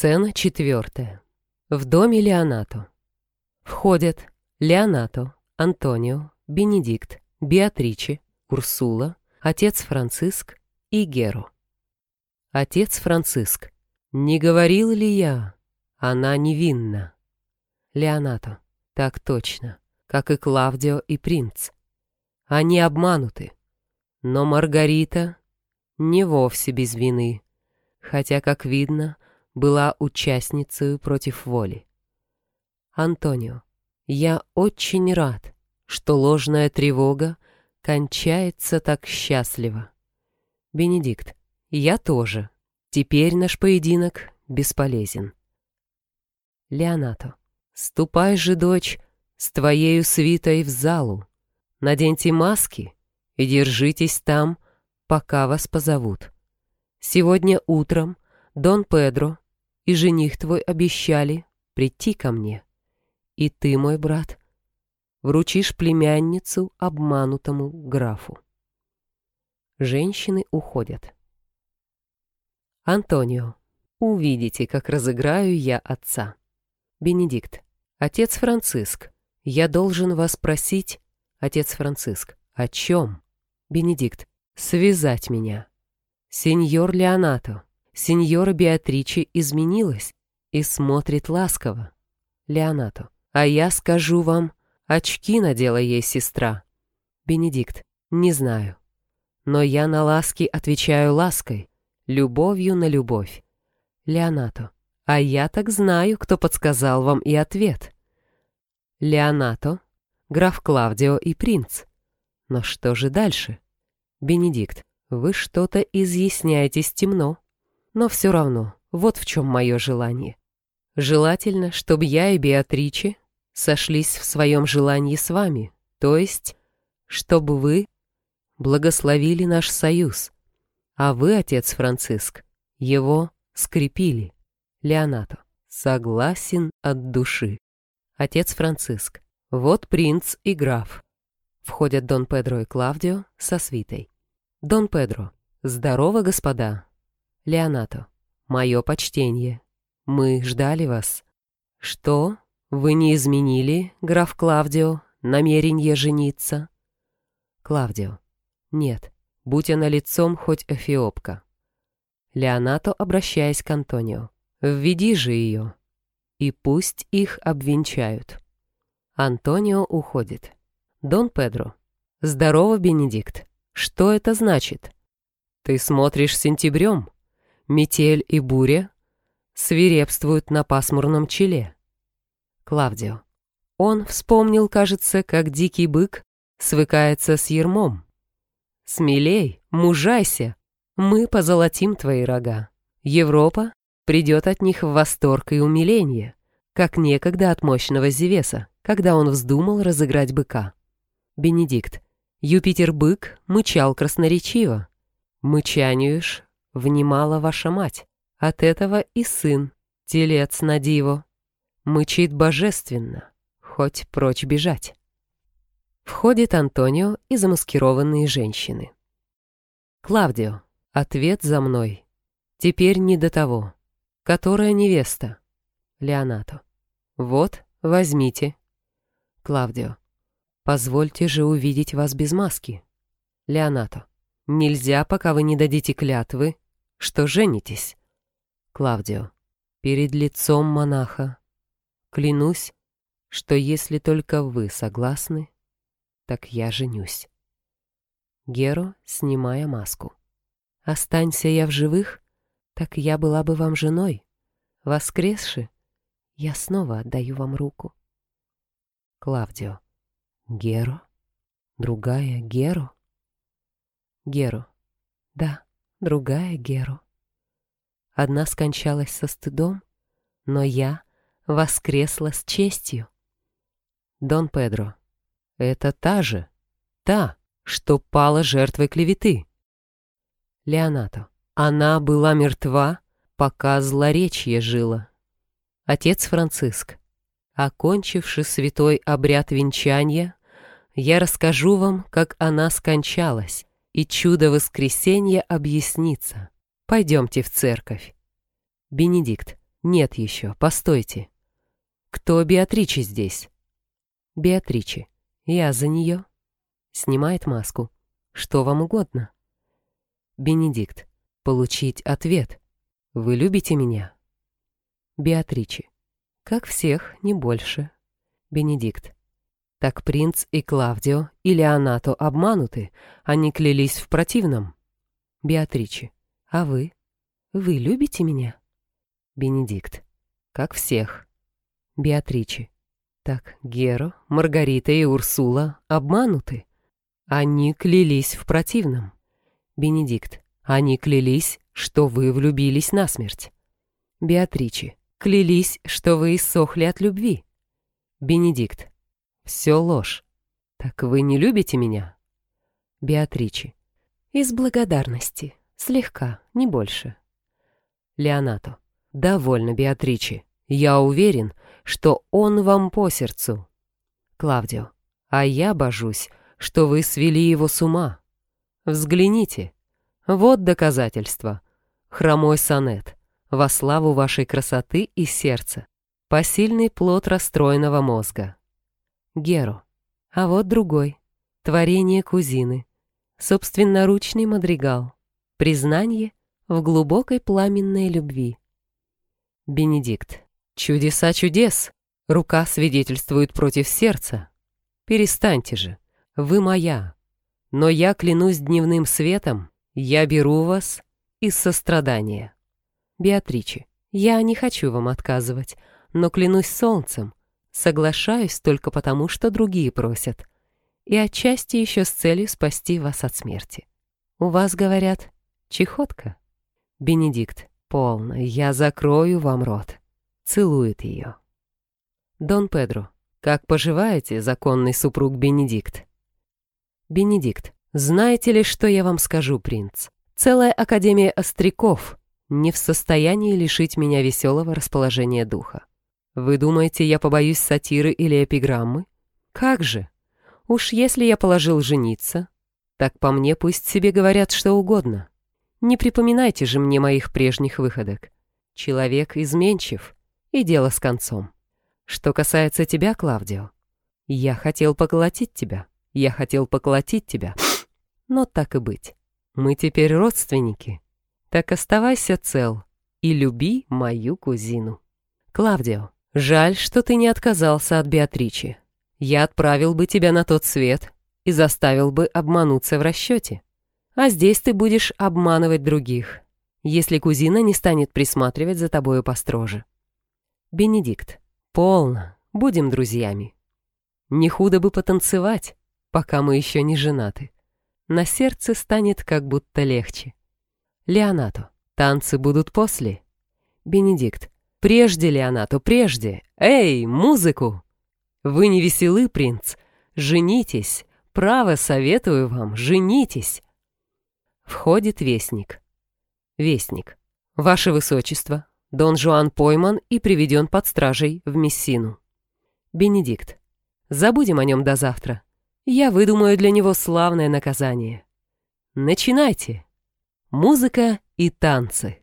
Сцена четвертая. В доме Леонато. Входят Леонато, Антонио, Бенедикт, Беатриче, Урсула, отец Франциск и Геру. Отец Франциск. Не говорил ли я? Она невинна. Леонато. Так точно, как и Клавдио и принц. Они обмануты. Но Маргарита не вовсе без вины, хотя, как видно, была участницей против воли. Антонио, я очень рад, что ложная тревога кончается так счастливо. Бенедикт, я тоже. Теперь наш поединок бесполезен. Леонато, ступай же, дочь, с твоею свитой в залу. Наденьте маски и держитесь там, пока вас позовут. Сегодня утром Дон Педро и жених твой обещали прийти ко мне. И ты, мой брат, вручишь племянницу обманутому графу. Женщины уходят. Антонио, увидите, как разыграю я отца. Бенедикт, отец Франциск, я должен вас просить, отец Франциск, о чем? Бенедикт, связать меня. Сеньор Леонато, сеньора Беатриче изменилась и смотрит ласково. Леонато, а я скажу вам, очки надела ей сестра. Бенедикт, не знаю. Но я на ласки отвечаю лаской, любовью на любовь. Леонато, а я так знаю, кто подсказал вам и ответ. Леонато, граф Клавдио и принц. Но что же дальше? Бенедикт, вы что-то изъясняетесь темно. Но все равно, вот в чем мое желание. Желательно, чтобы я и Беатриче сошлись в своем желании с вами, то есть, чтобы вы благословили наш союз, а вы, отец Франциск, его скрепили. Леонато. Согласен от души. Отец Франциск. Вот принц и граф. Входят Дон Педро и Клавдио со свитой. Дон Педро. Здорово, господа. Леонато. Мое почтение. Мы ждали вас. Что? Вы не изменили, граф Клавдио, намерение жениться? Клавдио. Нет, будь она лицом хоть эфиопка. Леонато, обращаясь к Антонио. Введи же ее. И пусть их обвенчают. Антонио уходит. Дон Педро. Здорово, Бенедикт. Что это значит? Ты смотришь сентябрем. Метель и буря свирепствуют на пасмурном челе. Клавдио. Он вспомнил, кажется, как дикий бык свыкается с ермом. Смелей, мужайся, мы позолотим твои рога. Европа придет от них в восторг и умиление, как некогда от мощного Зевеса, когда он вздумал разыграть быка. Бенедикт. Юпитер-бык мычал красноречиво. Мычанию ж внимала ваша мать. От этого и сын, телец на диво. Мычит божественно, хоть прочь бежать. Входит Антонио и замаскированные женщины. Клавдио, ответ за мной. Теперь не до того. Которая невеста? Леонато. Вот, возьмите. Клавдио. Позвольте же увидеть вас без маски. Леонато. Нельзя, пока вы не дадите клятвы, что женитесь. Клавдио. Перед лицом монаха. Клянусь, что если только вы согласны, так я женюсь. Геро, снимая маску. Останься я в живых, так я была бы вам женой. Воскресши, я снова отдаю вам руку. Клавдио. Геро? Другая Геро? Геро. Да, другая Геро. Одна скончалась со стыдом, но я воскресла с честью. Дон Педро. Это та же, та, что пала жертвой клеветы. Леонато. Она была мертва, пока злоречье жило. Отец Франциск. Окончивши святой обряд венчания, я расскажу вам, как она скончалась, и чудо воскресения объяснится. Пойдемте в церковь. Бенедикт. Нет еще, постойте. Кто Беатриче здесь? Беатриче. Я за нее. Снимает маску. Что вам угодно? Бенедикт. Получить ответ. Вы любите меня? Беатриче. Как всех, не больше. Бенедикт. Так принц и Клавдио и Леонато обмануты, они клялись в противном. Беатриче. А вы? Вы любите меня? Бенедикт. Как всех. Беатриче. Так Геро, Маргарита и Урсула обмануты. Они клялись в противном. Бенедикт. Они клялись, что вы влюбились насмерть. Беатриче. Клялись, что вы иссохли от любви. Бенедикт. Все ложь. Так вы не любите меня? Беатриче. Из благодарности. Слегка, не больше. Леонато. Довольно, Беатриче. Я уверен, что он вам по сердцу. Клавдио. А я божусь, что вы свели его с ума. Взгляните. Вот доказательство. Хромой сонет. Во славу вашей красоты и сердца. Посильный плод расстроенного мозга. Геро. А вот другой. Творение кузины. Собственноручный мадригал. Признание в глубокой пламенной любви. Бенедикт. Чудеса чудес. Рука свидетельствует против сердца. Перестаньте же. Вы моя. Но я клянусь дневным светом, я беру вас из сострадания. Беатриче, я не хочу вам отказывать, но клянусь солнцем, соглашаюсь только потому, что другие просят, и отчасти еще с целью спасти вас от смерти. У вас, говорят, чехотка? Бенедикт, полно, я закрою вам рот. Целует ее. Дон Педро, как поживаете, законный супруг Бенедикт? Бенедикт, знаете ли, что я вам скажу, принц? Целая академия остряков не в состоянии лишить меня веселого расположения духа. Вы думаете, я побоюсь сатиры или эпиграммы? Как же? Уж если я положил жениться, так по мне пусть себе говорят что угодно. Не припоминайте же мне моих прежних выходок. Человек изменчив, и дело с концом. Что касается тебя, Клавдио, я хотел поколотить тебя, я хотел поколотить тебя, но так и быть. Мы теперь родственники. Так оставайся цел и люби мою кузину. Клавдио, жаль, что ты не отказался от Беатричи. Я отправил бы тебя на тот свет и заставил бы обмануться в расчете. А здесь ты будешь обманывать других, если кузина не станет присматривать за тобою построже. Бенедикт, полно, будем друзьями. Не худо бы потанцевать, пока мы еще не женаты. На сердце станет как будто легче. Леонато, танцы будут после. Бенедикт, прежде, Леонато, прежде. Эй, музыку! Вы не веселы, принц? Женитесь, право советую вам, женитесь. Входит вестник. Вестник. Ваше Высочество, Дон Жуан пойман и приведен под стражей в Мессину. Бенедикт. Забудем о нем до завтра. Я выдумаю для него славное наказание. Начинайте. Музыка и танцы.